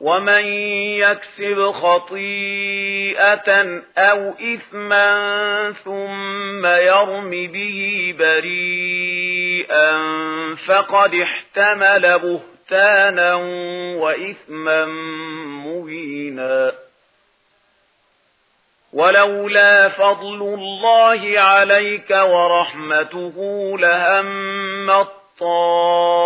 ومن يكسب خطيئة أو إثما ثم يرم به بريئا فقد احتمل بهتانا وإثما مهينا ولولا فضل الله عليك ورحمته لهم الطائر